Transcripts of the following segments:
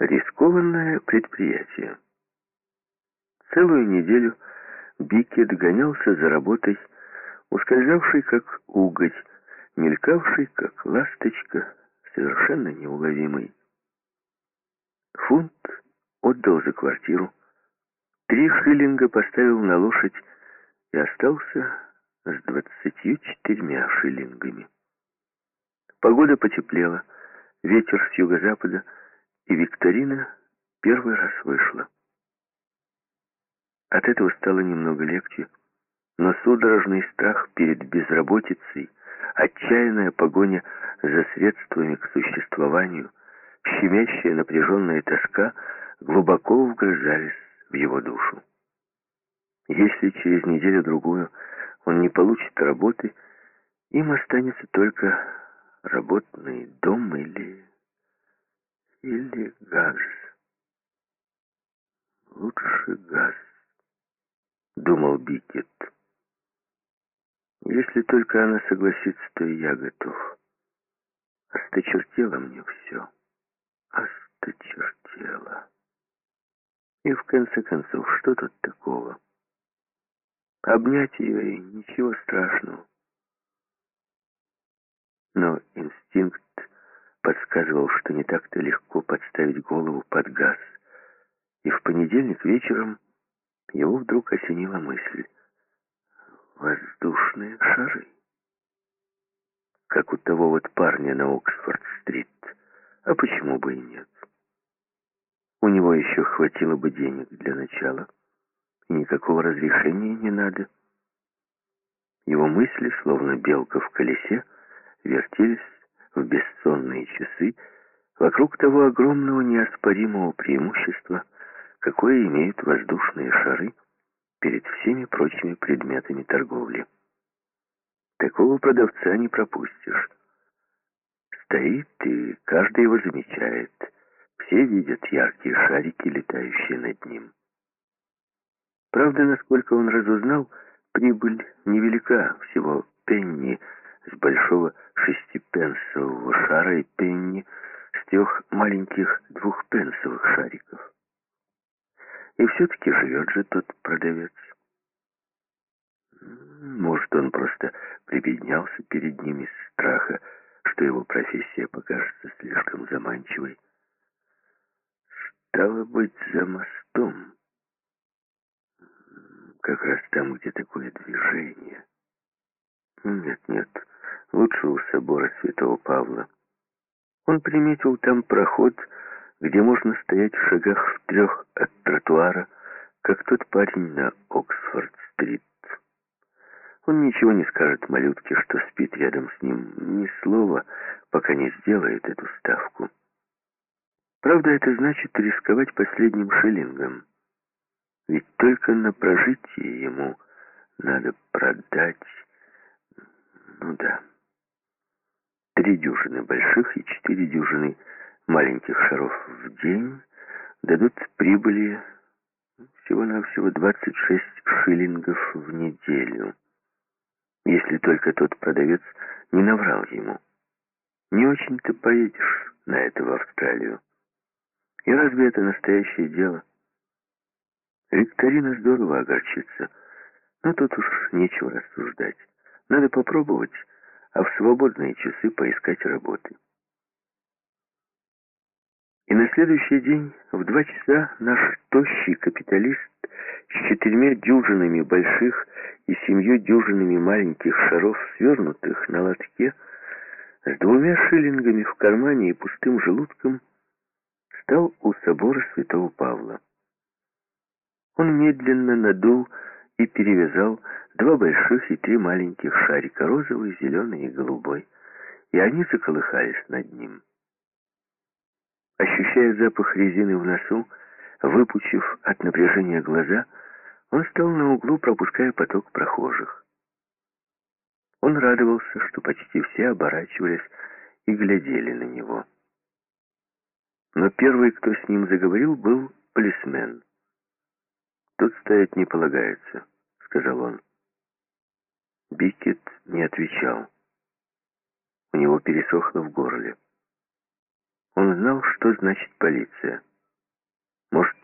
Рискованное предприятие. Целую неделю Бикет гонялся за работой, ускользавший как угодь, мелькавший как ласточка, совершенно неуловимый. Фунт отдал за квартиру, три шиллинга поставил на лошадь и остался с двадцатью четырьмя шиллингами. Погода потеплела, ветер с юго-запада, и Викторина первый раз вышла. От этого стало немного легче, но судорожный страх перед безработицей, отчаянная погоня за средствами к существованию, щемящая напряженная тоска глубоко вгрызались в его душу. Если через неделю-другую он не получит работы, им останется только работный дом или... или газ. Лучше газ, думал Бикет. Если только она согласится, то я готов. Осточертело мне все. Осточертело. И в конце концов, что тут такого? Обнять ее и ничего страшного. Но инстинкт подсказывал, что не так-то легко подставить голову под газ. И в понедельник вечером его вдруг осенила мысль. Воздушные шары. Как у того вот парня на Оксфорд-стрит. А почему бы и нет? У него еще хватило бы денег для начала, и никакого разрешения не надо. Его мысли, словно белка в колесе, вертелись в бессонные часы вокруг того огромного неоспоримого преимущества, какое имеют воздушные шары перед всеми прочими предметами торговли. Такого продавца не пропустишь. Стоит, и каждый его замечает – все видят яркие шарики, летающие над ним. Правда, насколько он разузнал, прибыль невелика, всего пенни с большого шестипенсового шара и пенни с трех маленьких двухпенсовых шариков. И все-таки живет же тот продавец. Может, он просто прибеднялся перед ним из страха, что его профессия покажется слишком заманчивой. Стало быть, за мостом. Как раз там, где такое движение. Нет, нет, лучше у собора Святого Павла. Он приметил там проход, где можно стоять в шагах в трех от тротуара, как тот парень на Оксфорд-стрит. Он ничего не скажет малютке, что спит рядом с ним, ни слова, пока не сделает эту ставку. Правда, это значит рисковать последним шиллингом. Ведь только на прожитие ему надо продать... Ну да. Три дюжины больших и четыре дюжины маленьких шаров в день дадут прибыли всего-навсего 26 шиллингов в неделю. Если только тот продавец не наврал ему. Не очень-то поедешь на это в Австралию. И разве это настоящее дело? Викторина здорово огорчится, но тут уж нечего рассуждать. Надо попробовать, а в свободные часы поискать работы. И на следующий день в два часа наш тощий капиталист с четырьмя дюжинами больших и семью дюжинами маленьких шаров, свернутых на лотке, с двумя шиллингами в кармане и пустым желудком, стал у собора святого Павла. Он медленно надул и перевязал два больших и три маленьких шарика, розовый, зеленый и голубой, и они заколыхались над ним. Ощущая запах резины в носу, выпучив от напряжения глаза, он стал на углу, пропуская поток прохожих. Он радовался, что почти все оборачивались и глядели на него. Но первый, кто с ним заговорил, был полисмен. «Тут стоять не полагается», — сказал он. Бикет не отвечал. У него пересохло в горле. Он знал, что значит полиция.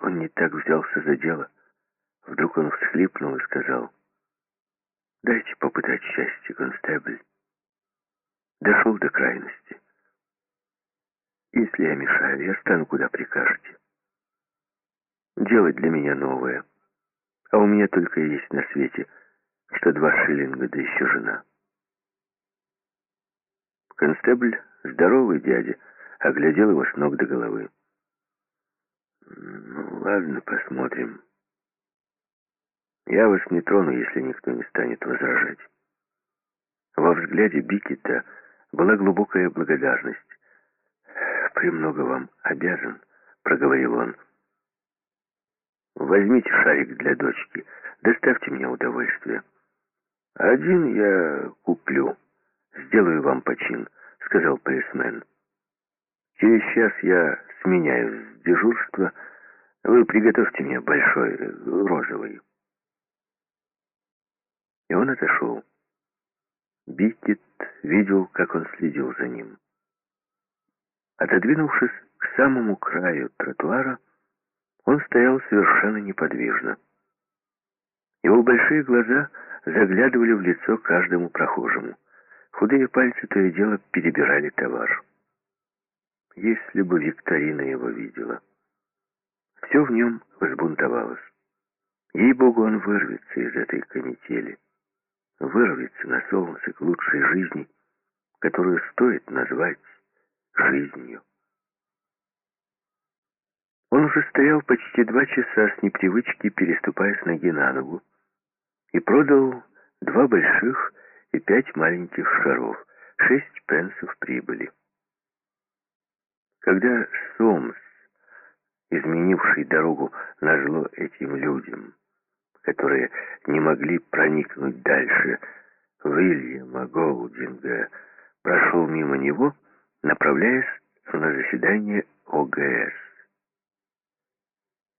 Он не так взялся за дело. Вдруг он всхлипнул и сказал, «Дайте попытать счастье, констебль». Дошел до крайности. Если я мешаю, я стану куда прикажете. Делать для меня новое. А у меня только есть на свете, что два шиллинга, да еще жена. Констебль, здоровый дядя, оглядел его с ног до головы. «Ну, ладно, посмотрим. Я вас не трону, если никто не станет возражать». Во взгляде Бикета была глубокая благодарность. «Премного вам обязан», — проговорил он. «Возьмите шарик для дочки, доставьте мне удовольствие». «Один я куплю, сделаю вам почин», — сказал полисмен. «Через час я сменяюсь с дежурства. Вы приготовьте мне большой розовый». И он отошел. Бикет видел, как он следил за ним. Отодвинувшись к самому краю тротуара, он стоял совершенно неподвижно. Его большие глаза заглядывали в лицо каждому прохожему. Худые пальцы то и дело перебирали товар. Если бы Викторина его видела. Все в нем взбунтовалось. Ей-богу, он вырвется из этой канители. Вырвется на солнце к лучшей жизни, которую стоит назвать жизнью. Уже стоял почти два часа с непривычки, переступая с ноги на ногу, и продал два больших и пять маленьких шаров, шесть пенсов прибыли. Когда Сомс, изменивший дорогу, нажло этим людям, которые не могли проникнуть дальше, Уильяма Голдинга прошел мимо него, направляясь на заседание ОГС.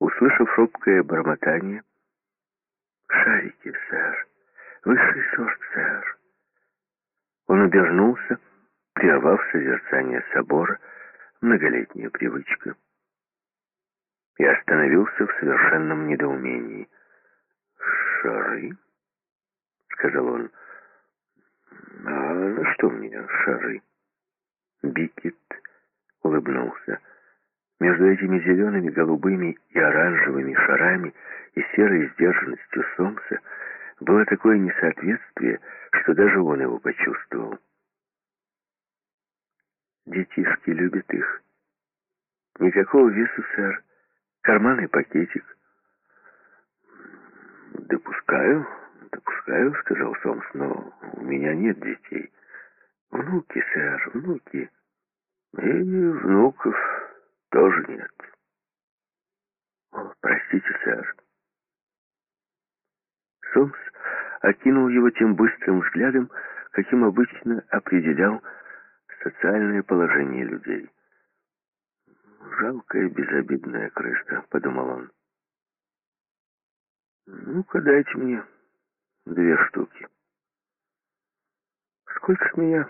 Услышав робкое бормотание, «Шарики, сэр! Высший сорт, сэр!» Он обернулся, прервав созерцание собора, многолетняя привычка, и остановился в совершенном недоумении. «Шары?» — сказал он. «А на что мне шары?» Бикет улыбнулся. Между этими зелеными, голубыми и оранжевыми шарами и серой сдержанностью Сомса было такое несоответствие, что даже он его почувствовал. Детишки любят их. Никакого весу, сэр. Карманный пакетик. Допускаю, допускаю, сказал Сомс, но у меня нет детей. Внуки, сэр, внуки. И внуков тоже нет. О, простите, сэр. Сомс окинул его тем быстрым взглядом, каким обычно определял социальное положение людей. «Жалкая безобидная крыса», — подумал он. «Ну-ка, дайте мне две штуки». «Сколько с меня?»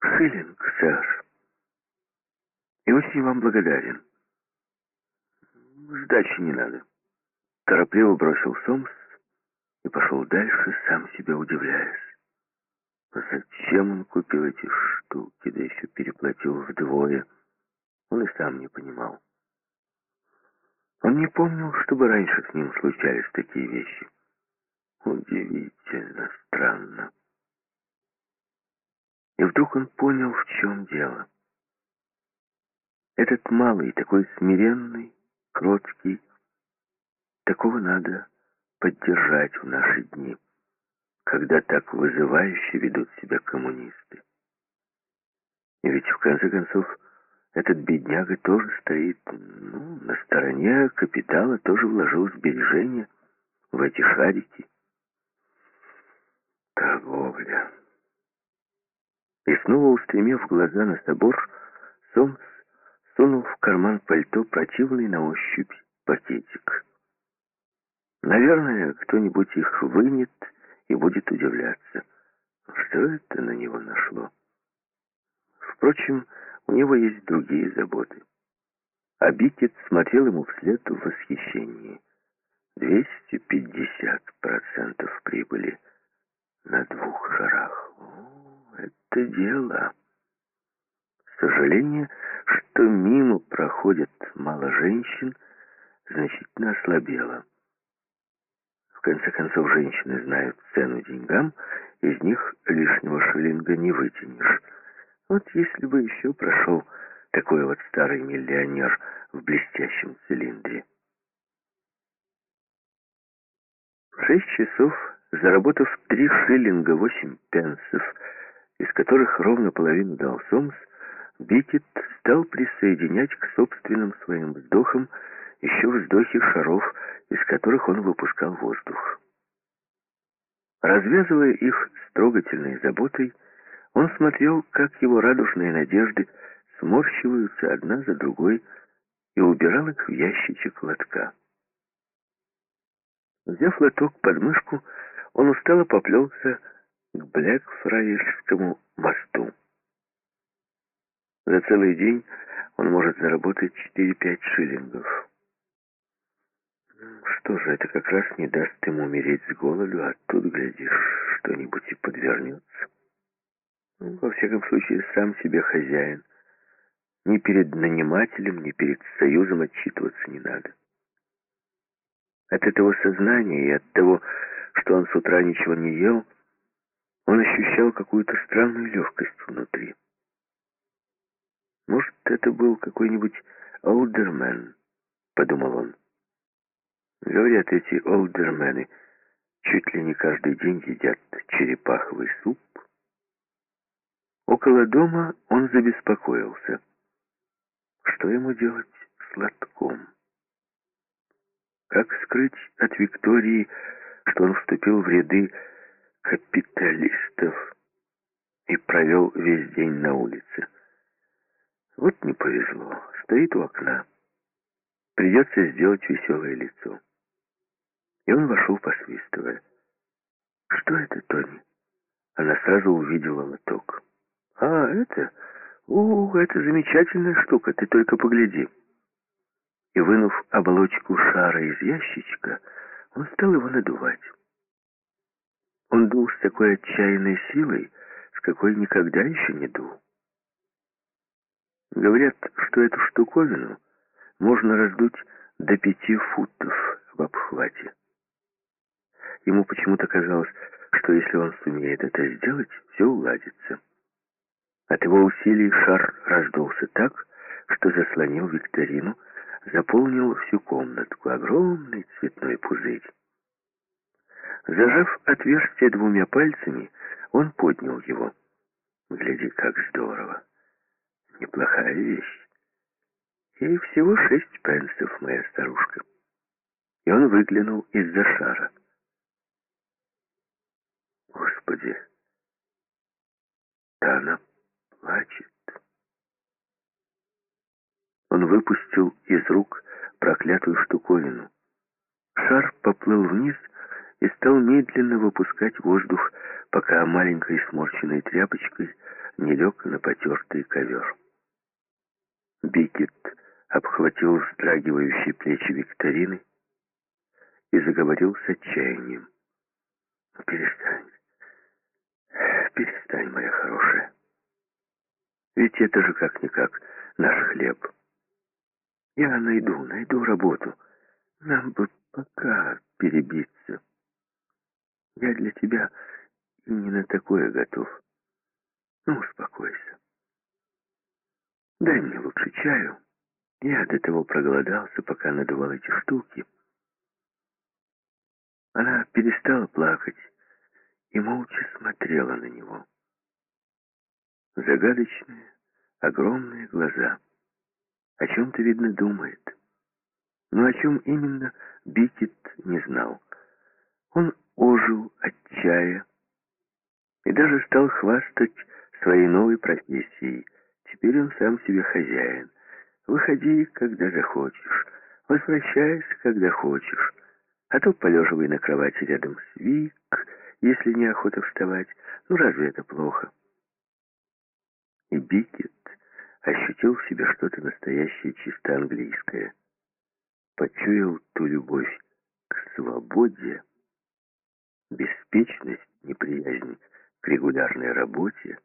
«Шиллинг, сэр. И очень вам благодарен». «Сдачи не надо». Торопливо бросил Сомс и пошел дальше, сам себя удивляясь. Зачем он купил эти штуки, да еще переплатил вдвое, он и сам не понимал. Он не помнил, чтобы раньше с ним случались такие вещи. Удивительно, странно. И вдруг он понял, в чем дело. Этот малый, такой смиренный, кроткий, такого надо поддержать в наши дни когда так вызывающе ведут себя коммунисты. И ведь, в конце концов, этот бедняга тоже стоит ну, на стороне капитала, тоже вложил сбережения в эти шарики. Торговля. И снова устремив глаза на собор, Сомс сунул в карман пальто противный на ощупь пакетик. Наверное, кто-нибудь их вынет и будет удивляться, что это на него нашло. Впрочем, у него есть другие заботы. а смотрел ему вслед в восхищении. 250% прибыли на двух шарах. О, это дело. Сожаление, что мимо проходит мало женщин, значительно ослабело. В конце концов, женщины знают цену деньгам, из них лишнего шиллинга не вытянешь. Вот если бы еще прошел такой вот старый миллионер в блестящем цилиндре. В шесть часов, заработав три шиллинга восемь пенсов, из которых ровно половину дал Сомс, Бикет стал присоединять к собственным своим вздохам еще вздохи шаров, из которых он выпускал воздух. Развязывая их с трогательной заботой, он смотрел, как его радужные надежды сморщиваются одна за другой, и убирал их в ящичек лотка. Взяв лоток под мышку, он устало поплелся к Блэкфраерскому мосту. За целый день он может заработать 4-5 шиллингов. Что же, это как раз не даст ему умереть с голоду, а тут, глядишь, что-нибудь и подвернется. Ну, во всяком случае, сам себе хозяин. Ни перед нанимателем, ни перед союзом отчитываться не надо. От этого сознания и от того, что он с утра ничего не ел, он ощущал какую-то странную легкость внутри. Может, это был какой-нибудь олдермен, подумал он. Говорят, эти олдермены чуть ли не каждый день едят черепаховый суп. Около дома он забеспокоился. Что ему делать с лотком? Как скрыть от Виктории, что он вступил в ряды капиталистов и провел весь день на улице? Вот не повезло. Стоит у окна. Придется сделать веселое лицо. И он вошел, посвистывая. «Что это, Тони?» Она сразу увидела лоток. «А, это? Ух, это замечательная штука, ты только погляди». И, вынув оболочку шара из ящичка, он стал его надувать. Он дул с такой отчаянной силой, с какой никогда еще не дул. Говорят, что эту штуковину можно раздуть до пяти футов в обхвате. Ему почему-то казалось, что если он сумеет это сделать, все уладится. От его усилий шар раздулся так, что заслонил викторину, заполнил всю комнатку, огромный цветной пузырь. Зажав отверстие двумя пальцами, он поднял его. Гляди, как здорово. Неплохая вещь. И всего шесть пенсов, моя старушка. И он выглянул из-за шара. Господи, да она плачет. Он выпустил из рук проклятую штуковину. Шар поплыл вниз и стал медленно выпускать воздух, пока маленькой сморщенной тряпочкой не лег на потертый ковер. Бикет обхватил вздрагивающие плечи Викторины и заговорил с отчаянием. «Перестань, перестань, моя хорошая. Ведь это же как-никак наш хлеб. Я найду, найду работу. Нам бы пока перебиться. Я для тебя и не на такое готов. Ну, успокойся. Дай мне лучше чаю. Я до того проголодался, пока надувал эти штуки. Она перестала плакать и молча смотрела на него. Загадочные, огромные глаза. О чем-то, видно, думает. Но о чем именно, Бикет не знал. Он ожил от чая и даже стал хвастать своей новой профессией. Теперь он сам себе хозяин. Выходи, когда захочешь. Возвращайся, когда хочешь. А то полеживай на кровати рядом с Вик, если неохота вставать. Ну, разве это плохо? И Бикет ощутил в себе что-то настоящее, чисто английское. Почуял ту любовь к свободе, беспечность, неприязнь к регулярной работе,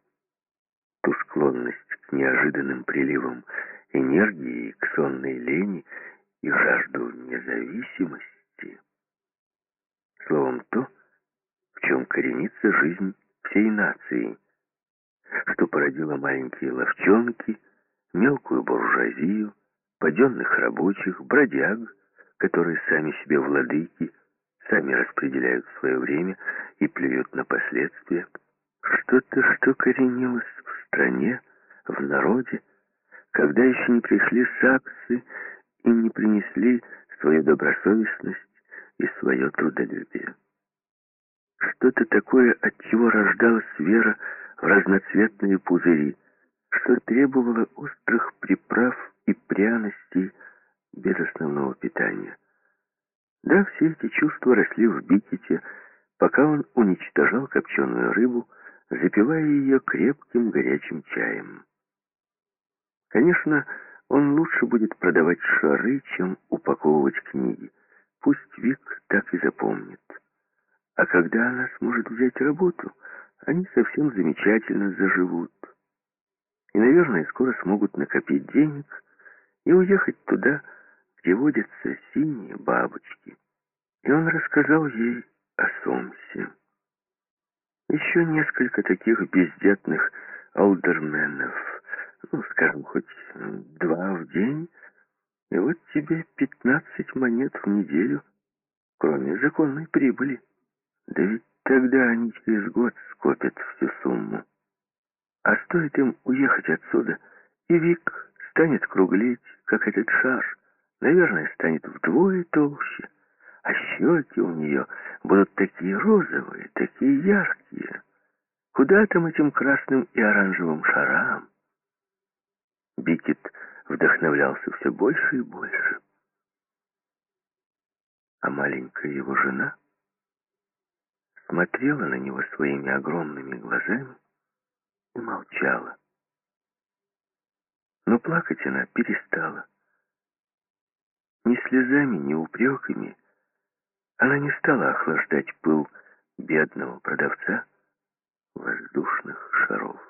ту склонность к неожиданным приливам энергии, к сонной лени и жажду независимости. Словом, то, в чем коренится жизнь всей нации, что породило маленькие ловчонки, мелкую буржуазию, паденных рабочих, бродяг, которые сами себе владыки, сами распределяют свое время и плюют на последствия. Что-то, что коренилось в стране, в народе, когда еще не пришли саксы и не принесли свою добросовестность и свое трудолюбие. Что-то такое, от чего рождалась вера в разноцветные пузыри, что требовало острых приправ и пряностей без основного питания. Да, все эти чувства росли в Бикете, пока он уничтожал копченую рыбу, запивая ее крепким горячим чаем. Конечно, он лучше будет продавать шары, чем упаковывать книги. Пусть Вик так и запомнит. А когда она сможет взять работу, они совсем замечательно заживут. И, наверное, скоро смогут накопить денег и уехать туда, где водятся синие бабочки. И он рассказал ей о Сомсе. Еще несколько таких бездетных алдерменов, ну, скажем, хоть два в день, и вот тебе пятнадцать монет в неделю, кроме законной прибыли. Да ведь тогда они через год скопят всю сумму. А стоит им уехать отсюда, и Вик станет круглеть, как этот шар. Наверное, станет вдвое толще. А щеки у нее будут такие розовые, такие яркие. Куда там этим красным и оранжевым шарам? Бикет вдохновлялся все больше и больше. А маленькая его жена смотрела на него своими огромными глазами и молчала. Но плакать она перестала. Ни слезами, ни упреками она не стала охлаждать пыл бедного продавца воздушных шаров.